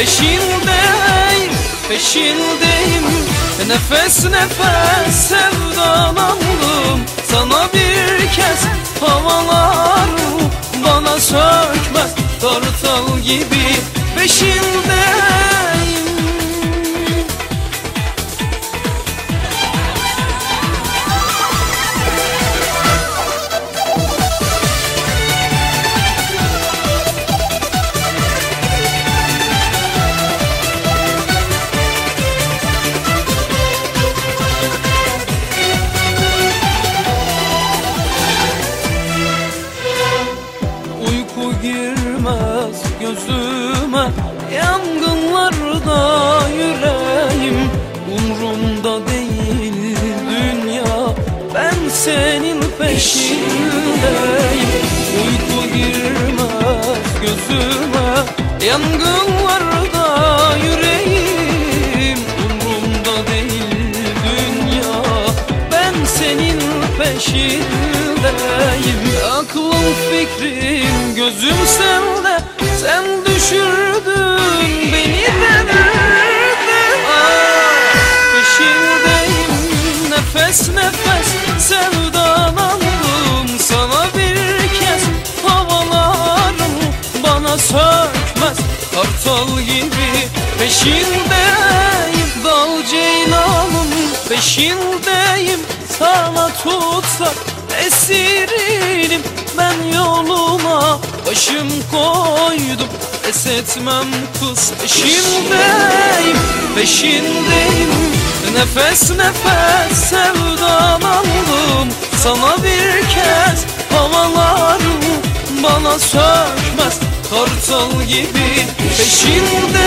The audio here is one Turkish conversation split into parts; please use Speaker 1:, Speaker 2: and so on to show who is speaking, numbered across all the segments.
Speaker 1: peşindeyim peşindeyim. Nefes nefes sevdalandım Sana bir kez havalarım bana sökmez Kartal gibi peşindeyim peşindeyim. Uyku girmez gözüme Yangınlarda yüreğim. Umrumda değil dünya Ben senin peşindeyim. Aklım fikrim gözüm sende Sen peşindeyim Dal ceylanım peşindeyim. Sana tutsak esirim Ben yoluma. Başım koydum Pes etmem kız. Peşindeyim Peşindeyim. Nefes nefes sevdalandım Sana bir kez havalarım bana sökmez Kartal gibi peşindeyim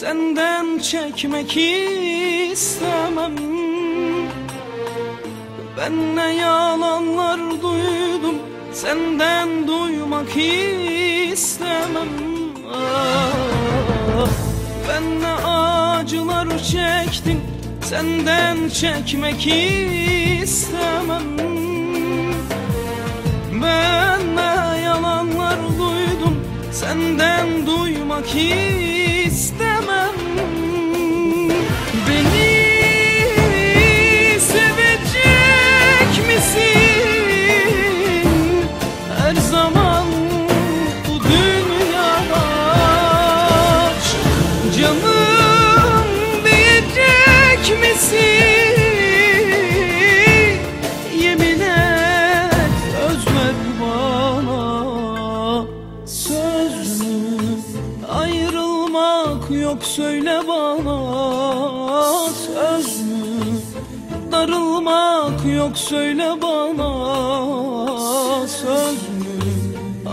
Speaker 1: Senden çekmek istemem. Ben ne yalanlar duydum Senden duymak istemem. Ah, Ben ne acılar çektim Senden çekmek istemem. Ben ne yalanlar duydum Senden duymak istemem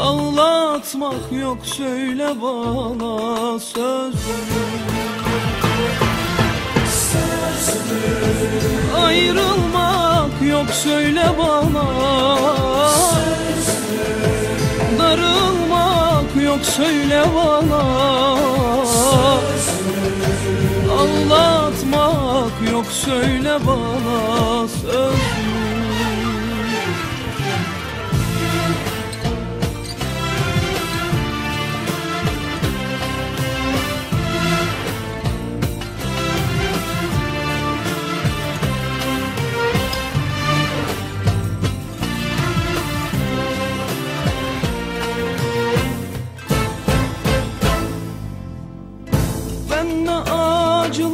Speaker 1: Ağlatmak yok söyle bana söz. Ayrılmak yok söyle bana. Darılmak yok söyle bana. Ağlatmak yok söyle bana söz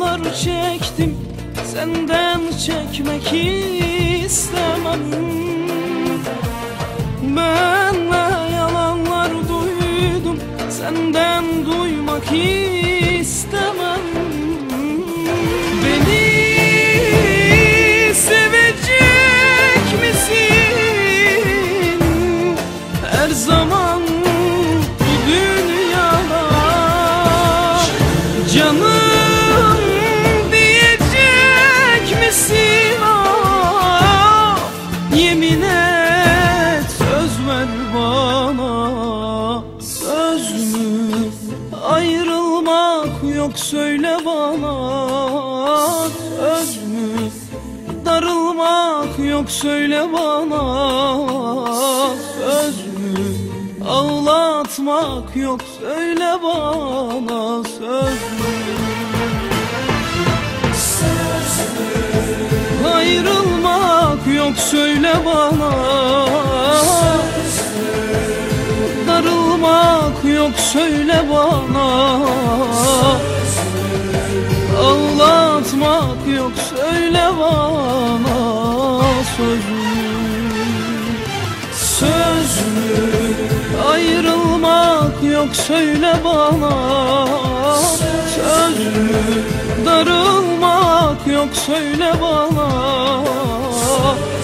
Speaker 1: acılar çektim Senden çekmek istemem. Ben ne yalanlar duydum Senden duymak istemem mü ayrılmak yok söyle bana. Söz mü darılmak yok söyle bana. Söz mü ağlatmak yok söyle bana. Söz mü Ayrılmak yok söyle bana Darılmak yok söyle bana. Ağlatmak yok söyle bana. Söz mü Söz mü Ayrılmak yok söyle bana. Söz mü Darılmak yok söyle bana.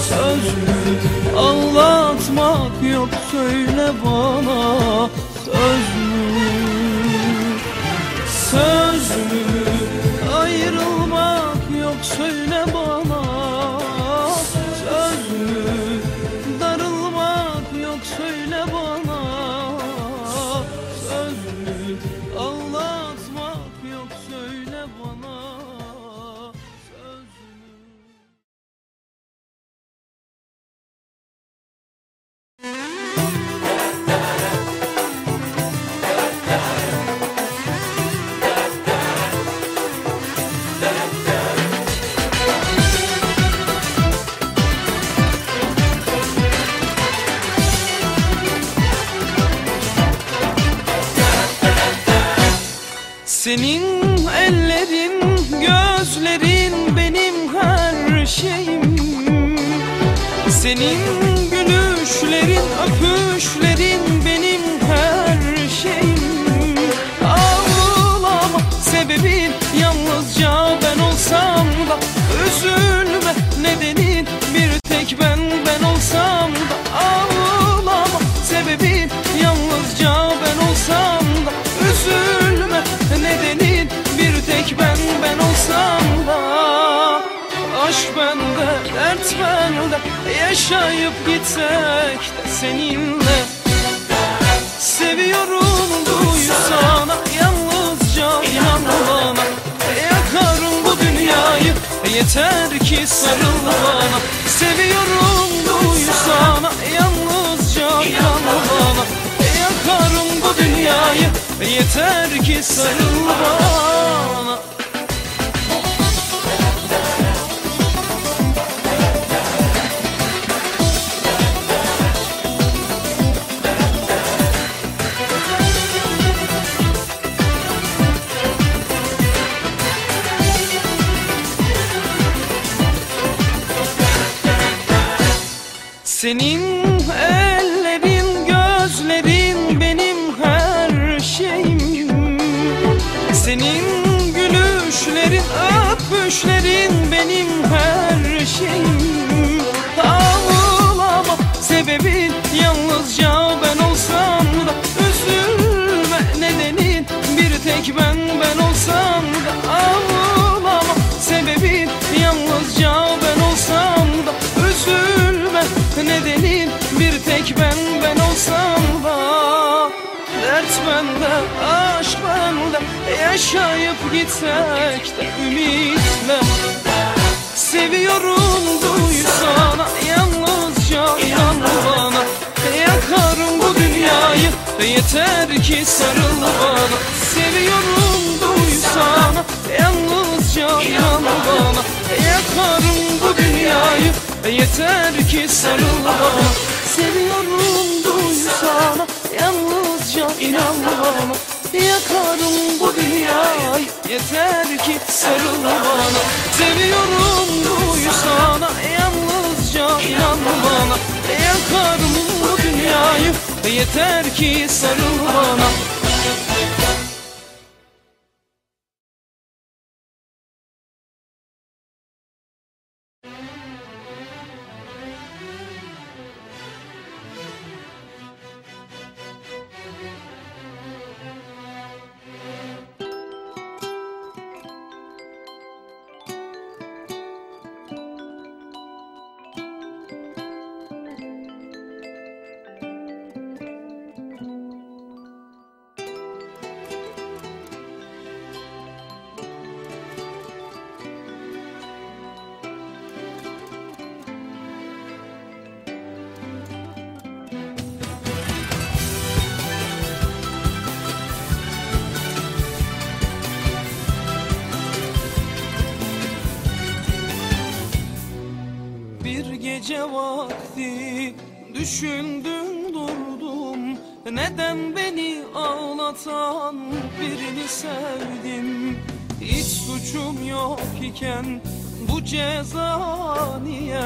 Speaker 1: Söz mü Ağlatmak yok söyle bana. Söz mü? Söz mü? Ayrılmak yok söyle Senin Yaşayıp gitsek de seninle. Seviyorum duysana Yalnızca inan bana. Yakarım bu dünyayı Yeter ki sarıl bana. Seviyorum duysana Yalnızca inan bana. Yakarım bu dünyayı Yeter ki sarıl bana Senin Yaşayıp gitsek de ümitle Seviyorum duysana Yalnızca inan bana. Yakarım bu dünyayı Yeter ki sarıl bana. Seviyorum duysana Yalnızca inan bana. Yakarım bu dünyayı Yeter ki sarıl bana. Seviyorum duysana Yalnızca inan bana Yakarım bu dünyayı. Yeter ki sarıl bana. Seviyorum duysana Yalnızca inan bana. Yakarım bu dünyayı. Yeter ki sarıl bana gece vakti düşündüm durdum. Neden beni ağlatan birini sevdim? Hiç suçum yok iken bu ceza niye?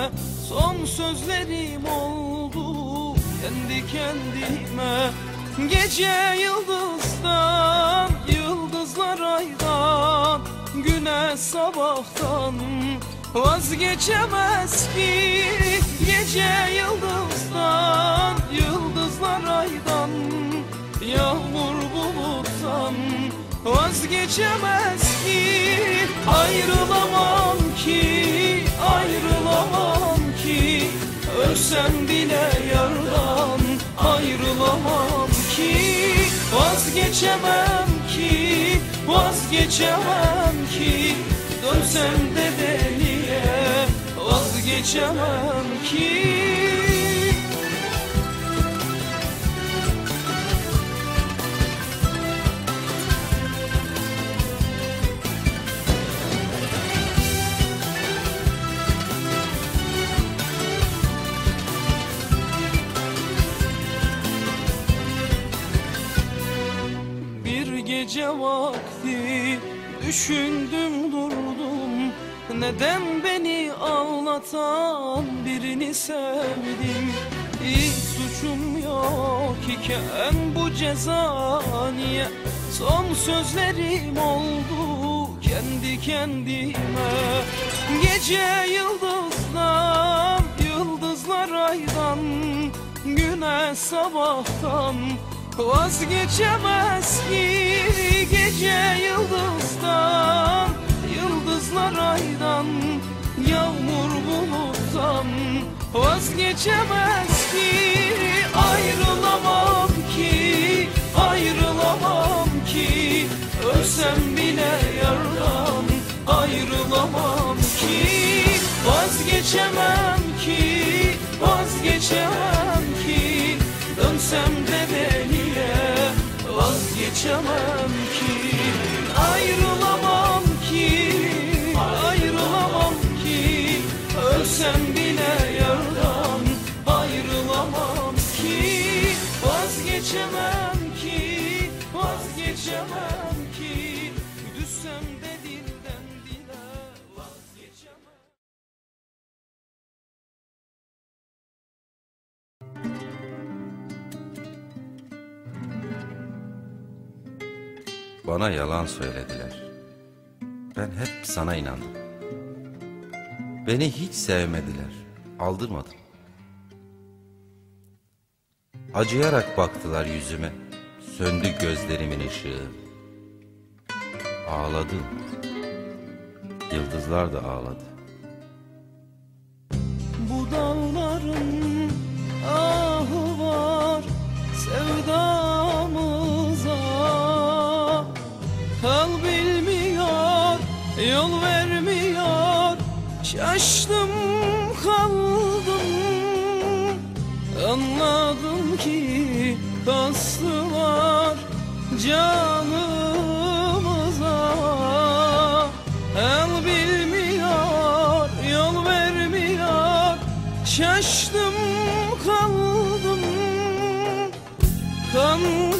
Speaker 1: Son sözlerim oldu kendi kendime. Gece yıldızdan, yıldızlar aydan Güneş sabahtan Vazgeçemez ki gece yıldızdan Yıldızlar aydan Yağmur buluttan. Vazgeçemez ki Ayrılamam ki Ayrılamam ki. Ölsem bile yardan Ayrılamam ki. Vazgeçemem ki Vazgeçemem ki. Dönsem de deliye Vazgeçemem ki? Gece vakti düşündüm durdum Neden beni ağlatan birini sevdim? Hiç suçum yok iken bu ceza niye? Son sözlerim oldu kendi kendime. Gece yıldızdan, yıldızlar aydan Güneş sabahtan Vazgeçemez ki. Gece yıldızdan Yıldızlar aydan Yağmur buluttan Vazgeçemez ki. Ayrılamam ki Ayrılamam ki. Ölsem bile yardan Ayrılamam ki. Vazgeçemem ki Vazgeçemem ki. Dönsem de deliye Vazgeçemem
Speaker 2: bana yalan söylediler. Ben hep sana inandım. Beni hiç sevmediler, aldırmadım. Acıyarak baktılar yüzüme, söndü gözlerimin ışığı. Ağladım, yıldızlar da ağladı.
Speaker 1: Şaştım kaldım. Anladım ki kastılar canımıza. El bilmiyor yol vermiyor. Şaştım kaldım. Kandım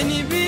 Speaker 1: Beni bir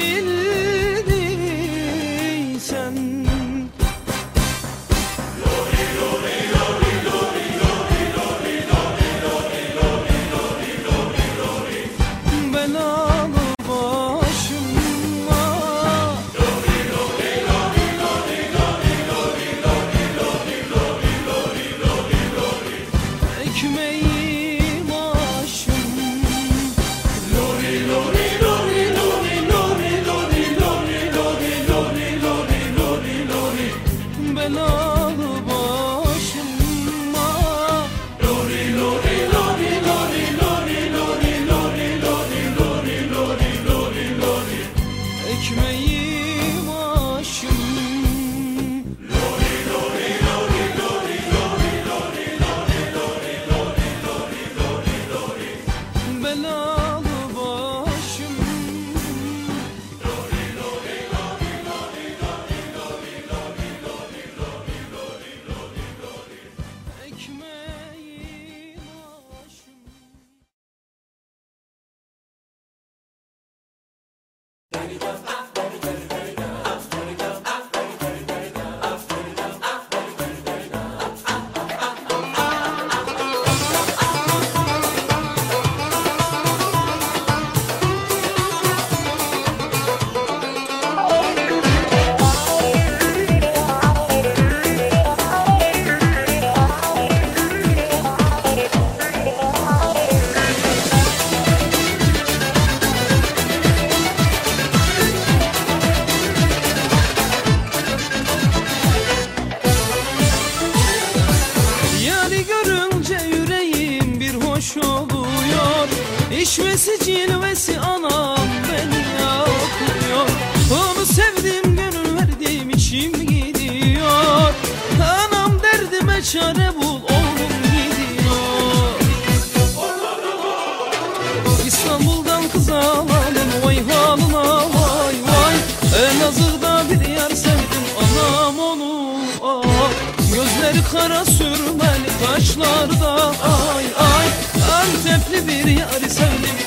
Speaker 1: sevindim I know. çare bul oğlum gidiyor İstanbul'dan kız alalım vay halına vay vay. En azırda bir yer sevdim anam onu ah. Gözleri kara sürmeli taşlarda ay ay. Antepli bir yar sevdim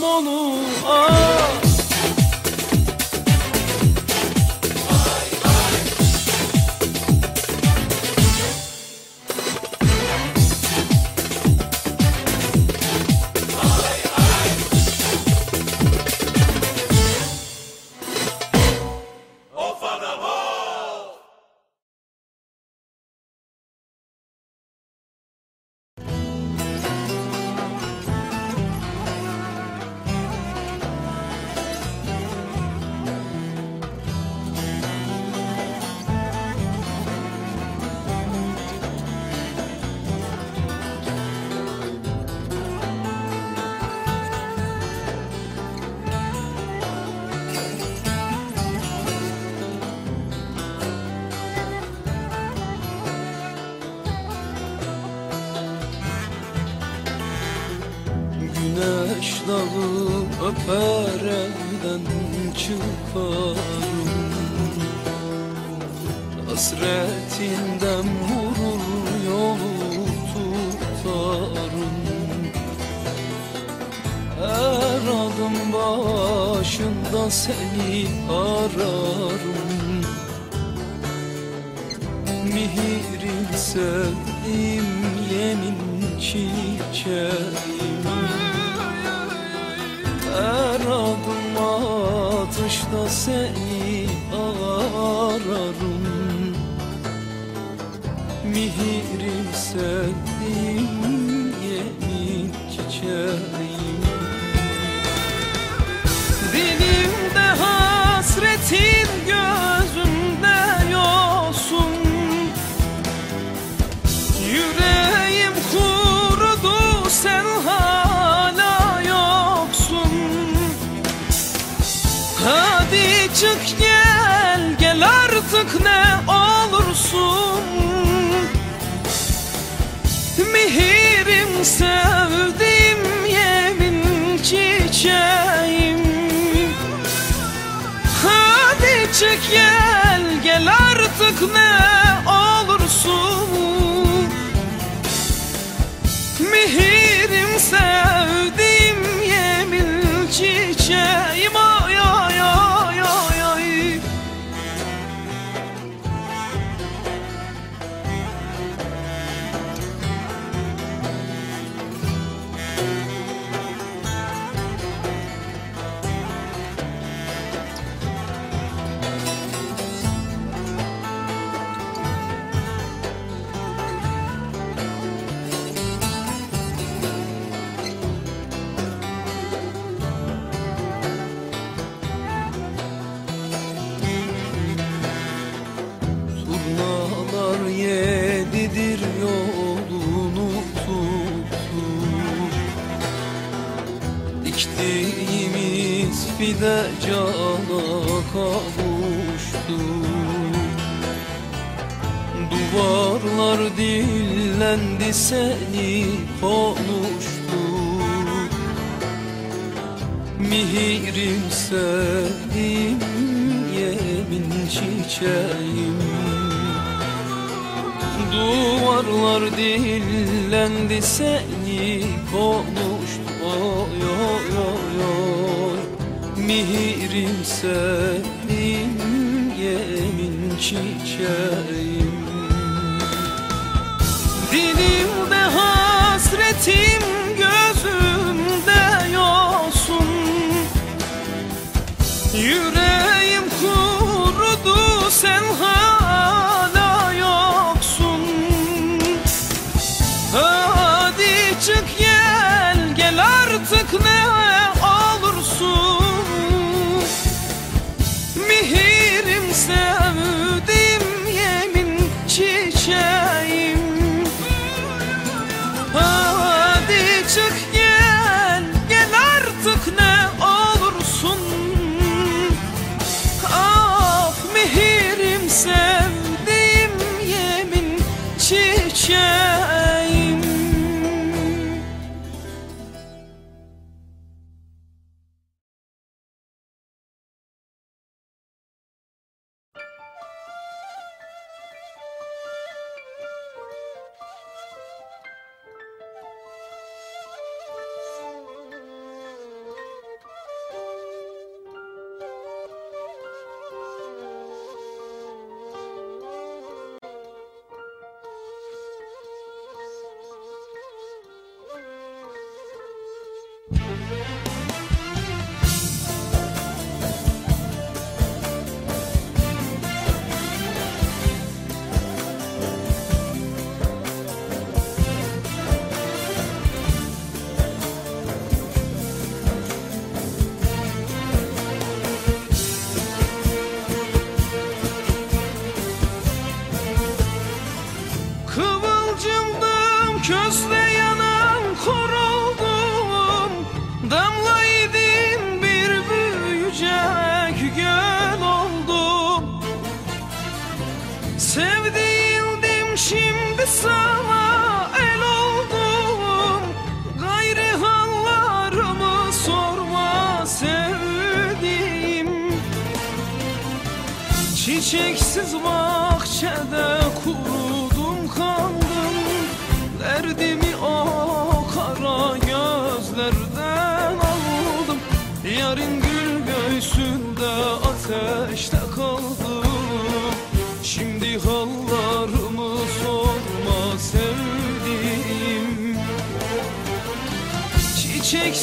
Speaker 1: mão no sevdiğim yemin çiçeğim. Hadi çık gel gel artık ne olursun. Mihirim sen. de cana kavuştu. Duvarlar dillendi seni konuştu. Mihirim sevdim yemin çiçeğim. Duvarlar dillendi seni konuştu. Oy oy oy oy mihrim senin yemin çiçeğim. Dilimde hasretim gözümde yosun. Yüreğim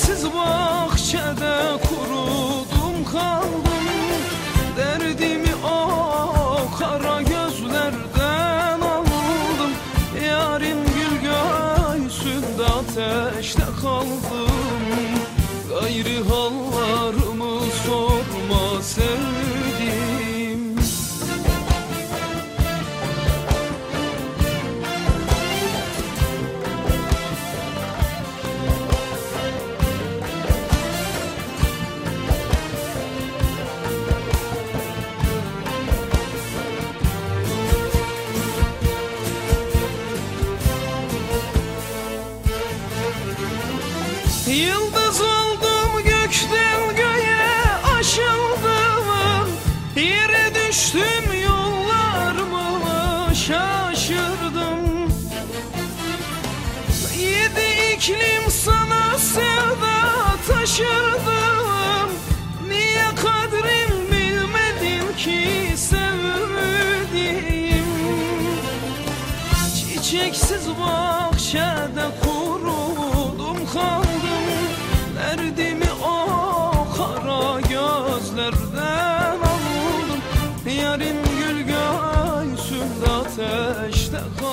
Speaker 1: sensiz bahçede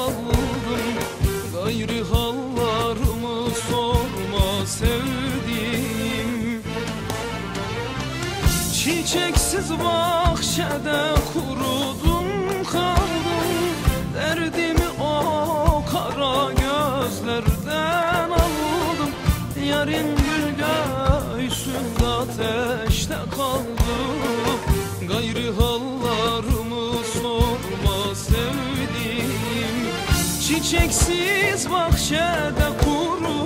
Speaker 1: kaldım Gayrı hallarımı sorma sevdiğim. Çiçeksiz bahçede kurudum kaldım. Derdimi o kara gözlerden aldım. Yarın gül göğsünde ateşte kaldım. Gayrı hallarımı çiçeksiz bahçede kuru.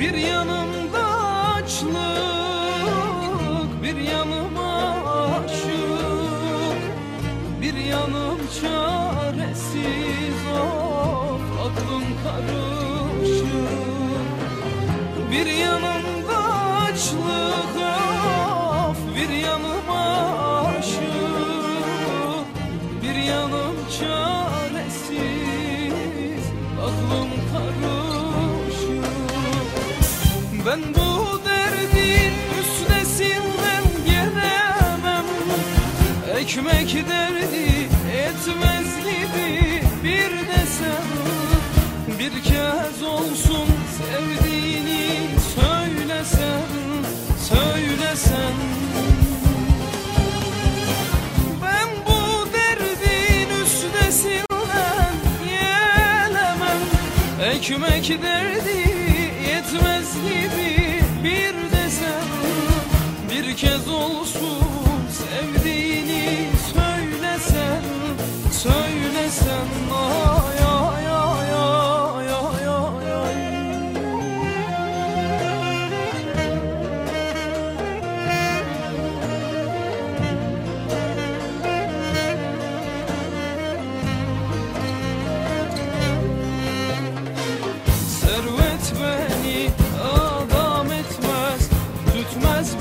Speaker 1: Bir yanımda açlık Bir yanıma aşık Bir yanım çağ Çekmek derdi etmez gibi bir de sen. Bir kez olsun sevdiğini söylesen, söylesen. Ben bu derdin üstesinden gelemem Ekmek derdi yetmez gibi much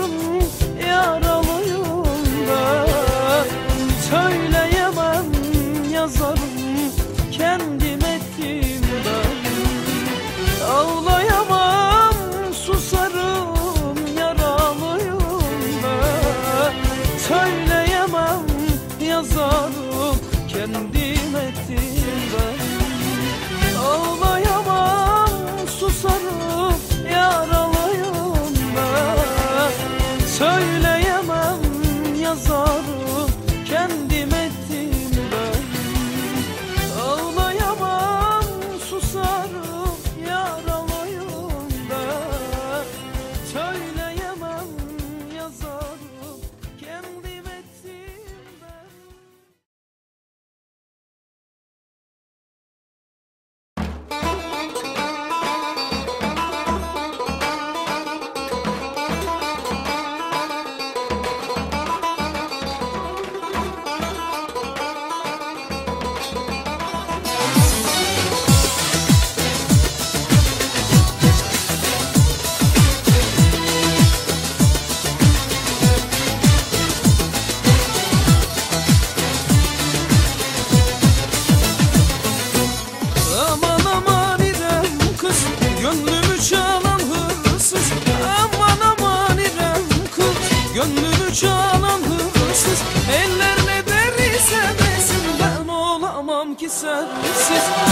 Speaker 1: sorunlar This is.